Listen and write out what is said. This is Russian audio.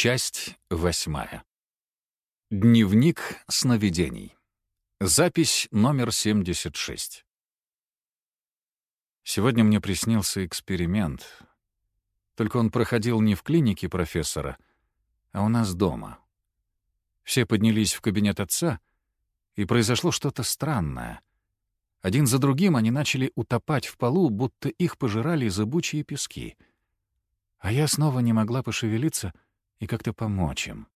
Часть восьмая. Дневник сновидений. Запись номер 76. Сегодня мне приснился эксперимент. Только он проходил не в клинике профессора, а у нас дома. Все поднялись в кабинет отца, и произошло что-то странное. Один за другим они начали утопать в полу, будто их пожирали зыбучие пески. А я снова не могла пошевелиться — и как-то помочь им.